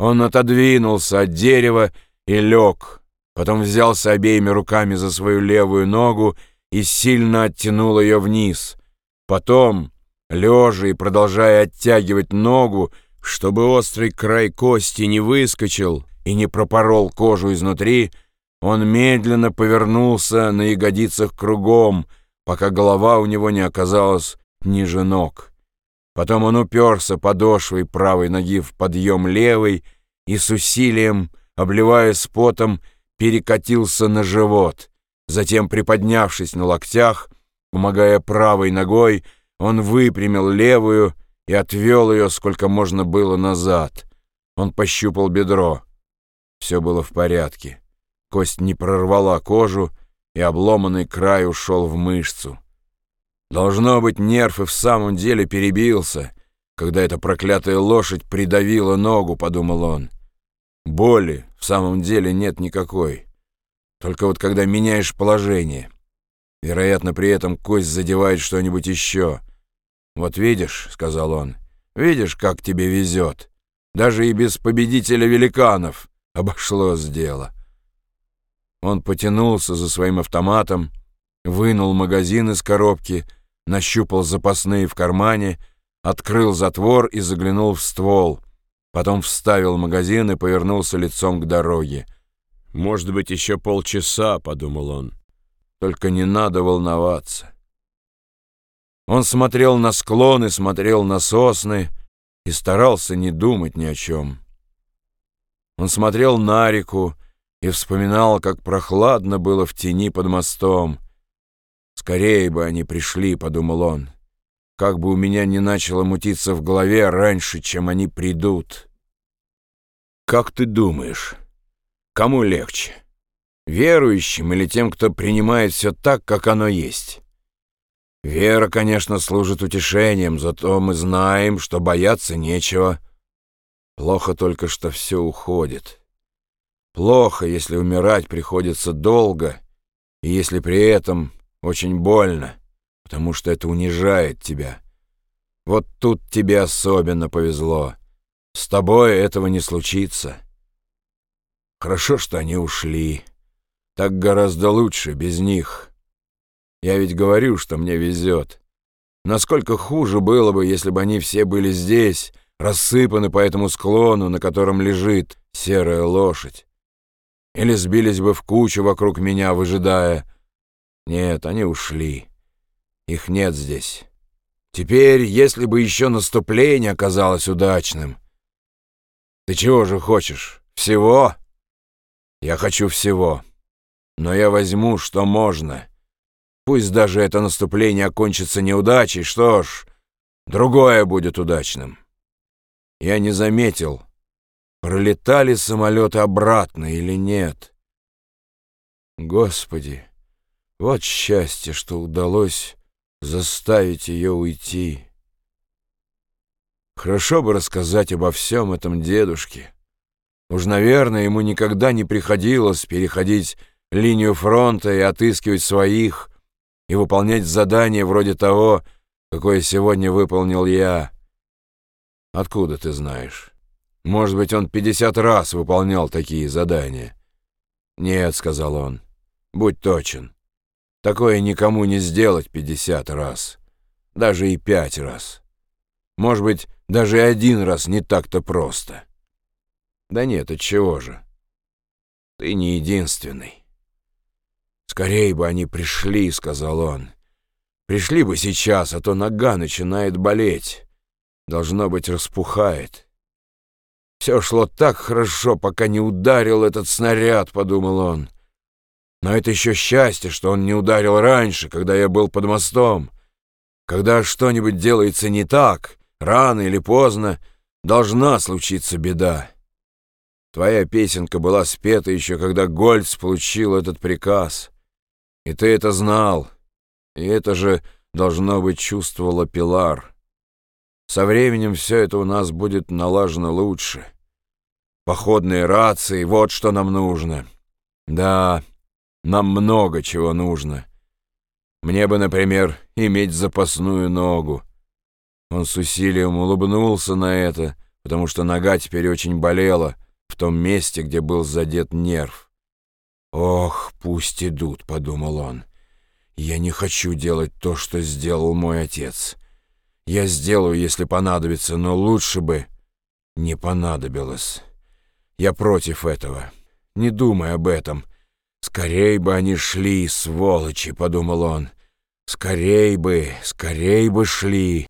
Он отодвинулся от дерева и лег, потом взялся обеими руками за свою левую ногу и сильно оттянул ее вниз. Потом, лежа и продолжая оттягивать ногу, чтобы острый край кости не выскочил и не пропорол кожу изнутри, он медленно повернулся на ягодицах кругом, пока голова у него не оказалась ниже ног. Потом он уперся подошвой правой ноги в подъем левой и с усилием, обливаясь потом, перекатился на живот. Затем, приподнявшись на локтях, помогая правой ногой, он выпрямил левую и отвел ее сколько можно было назад. Он пощупал бедро. Все было в порядке. Кость не прорвала кожу, и обломанный край ушел в мышцу. Должно быть, нерв и в самом деле перебился, когда эта проклятая лошадь придавила ногу, подумал он. Боли в самом деле нет никакой. Только вот когда меняешь положение. Вероятно, при этом кость задевает что-нибудь еще. «Вот видишь», — сказал он, — «видишь, как тебе везет. Даже и без победителя великанов обошлось дело». Он потянулся за своим автоматом, вынул магазин из коробки — нащупал запасные в кармане, открыл затвор и заглянул в ствол. Потом вставил магазин и повернулся лицом к дороге. «Может быть, еще полчаса», — подумал он. «Только не надо волноваться». Он смотрел на склоны, смотрел на сосны и старался не думать ни о чем. Он смотрел на реку и вспоминал, как прохладно было в тени под мостом — «Скорее бы они пришли», — подумал он. «Как бы у меня не начало мутиться в голове раньше, чем они придут». «Как ты думаешь, кому легче? Верующим или тем, кто принимает все так, как оно есть?» Вера, конечно, служит утешением, зато мы знаем, что бояться нечего. Плохо только, что все уходит. Плохо, если умирать приходится долго, и если при этом очень больно, потому что это унижает тебя. Вот тут тебе особенно повезло. С тобой этого не случится. Хорошо, что они ушли. Так гораздо лучше без них. Я ведь говорю, что мне везет. Насколько хуже было бы, если бы они все были здесь, рассыпаны по этому склону, на котором лежит серая лошадь. Или сбились бы в кучу вокруг меня, выжидая, нет, они ушли. Их нет здесь. Теперь, если бы еще наступление оказалось удачным. Ты чего же хочешь? Всего? Я хочу всего. Но я возьму, что можно. Пусть даже это наступление окончится неудачей, что ж, другое будет удачным. Я не заметил, пролетали самолеты обратно или нет. Господи! Вот счастье, что удалось заставить ее уйти. Хорошо бы рассказать обо всем этом дедушке. Уж, наверное, ему никогда не приходилось переходить линию фронта и отыскивать своих, и выполнять задания вроде того, какое сегодня выполнил я. Откуда ты знаешь? Может быть, он пятьдесят раз выполнял такие задания? Нет, — сказал он, — будь точен. Такое никому не сделать пятьдесят раз, даже и пять раз. Может быть, даже один раз не так-то просто. Да нет, отчего же? Ты не единственный. Скорей бы они пришли, — сказал он. Пришли бы сейчас, а то нога начинает болеть. Должно быть, распухает. Все шло так хорошо, пока не ударил этот снаряд, — подумал он. Но это еще счастье, что он не ударил раньше, когда я был под мостом. Когда что-нибудь делается не так, рано или поздно, должна случиться беда. Твоя песенка была спета еще, когда Гольц получил этот приказ. И ты это знал. И это же, должно быть, чувствовала Пилар. Со временем все это у нас будет налажено лучше. Походные рации — вот что нам нужно. Да, нам много чего нужно. Мне бы, например, иметь запасную ногу. Он с усилием улыбнулся на это, потому что нога теперь очень болела в том месте, где был задет нерв. «Ох, пусть идут», — подумал он. «Я не хочу делать то, что сделал мой отец. Я сделаю, если понадобится, но лучше бы не понадобилось. Я против этого. Не думай об этом. Скорей бы они шли, сволочи», — подумал он. «Скорей бы, скорей бы шли».